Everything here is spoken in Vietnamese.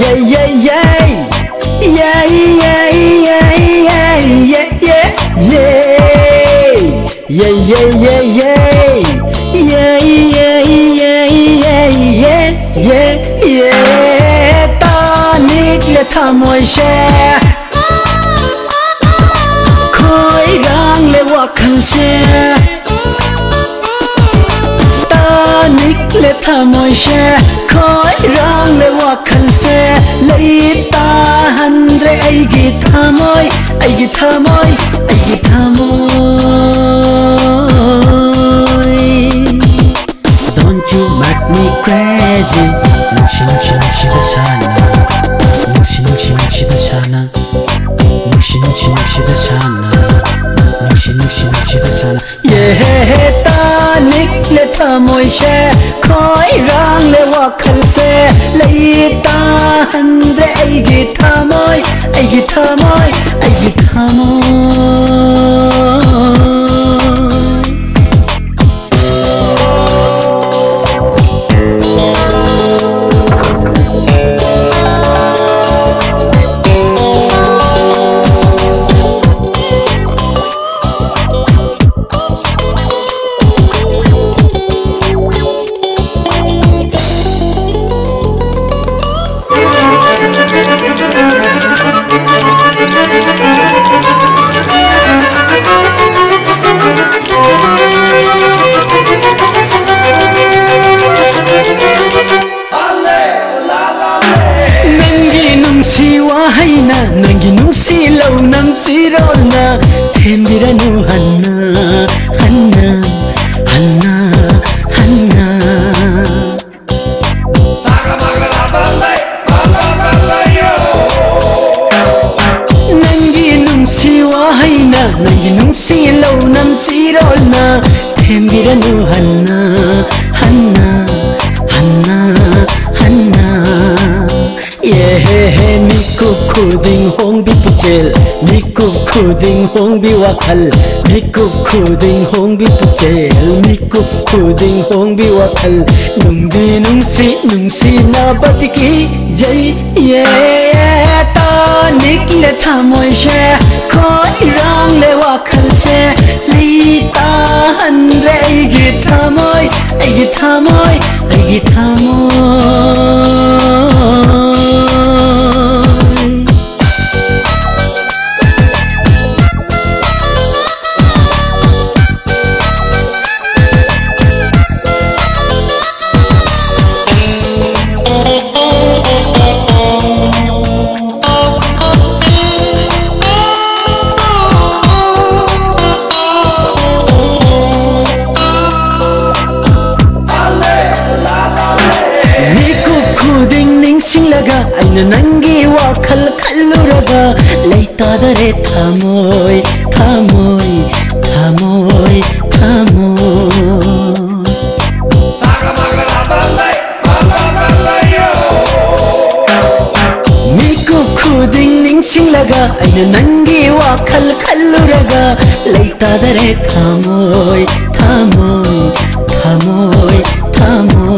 yeah yeah yeah. Yeah yeah yeah yeah yeah yeah yeah. Yeah yeah yeah yeah. Yeah yeah yeah yeah yeah. Yeah ta nít là thầm môi xe. Khói rang là hoa khăn xe. ta môi xe khói rong le wa khăn xe lấy ta hân re ai gi ta môi ai gi ta môi ai gi ta môi don't you make me crazy nukshi nukshi nukshi da sana nukshi nukshi chi da sana nukshi nukshi chi da sana nukshi nukshi nukshi da sana yeah ta môi xe khói rang lệ hoa khăn xe. Lấy ta, hân để ai ghi tha môi, ai ghi tha môi, ai ghi tha môi. नसिल नहै नु हन्ना Miku kuding hong bi puchel Miku kuding hong bi wakal. Miku kuding hong bi puchel Miku kuding hong bi wakal. Numbi nungsi nungsi na batiki. Jai ye ta nikle tha moi she. Khoi rang le wakal she. Li ta handre aigi tha moi Aigi tha moi Aigi tha moi ಮಿಕ್ಕು ಖುದಿಂಗ್ ನಿಂಗ್ ಸಿಂಗ್ಲಗ ಅನ್ನು ನಂಗೆ ವಾಕಲ್ ಕಲ್ಲುರಗ ಲೈತಾದರೆ ಥಾಮೋಯ್ ಥಾಮೋಯ್ ಥಾಮೋಯ್ ಥಾಮೋಯ್ ಮಿಕ್ಕು ಖುದಿಂಗ್ ನಿಂಗ್ ಸಿಂಗ್ಲಗ ಅನ್ನು ನಂಗೆ ವಾಕಲ್ ಕಲ್ಲುರಗ ಲೈತಾದರೆ ಥಾಮೋಯ್ ಥಾಮೋಯ್ ಥಾಮೋಯ್ ಥಾಮೋಯ್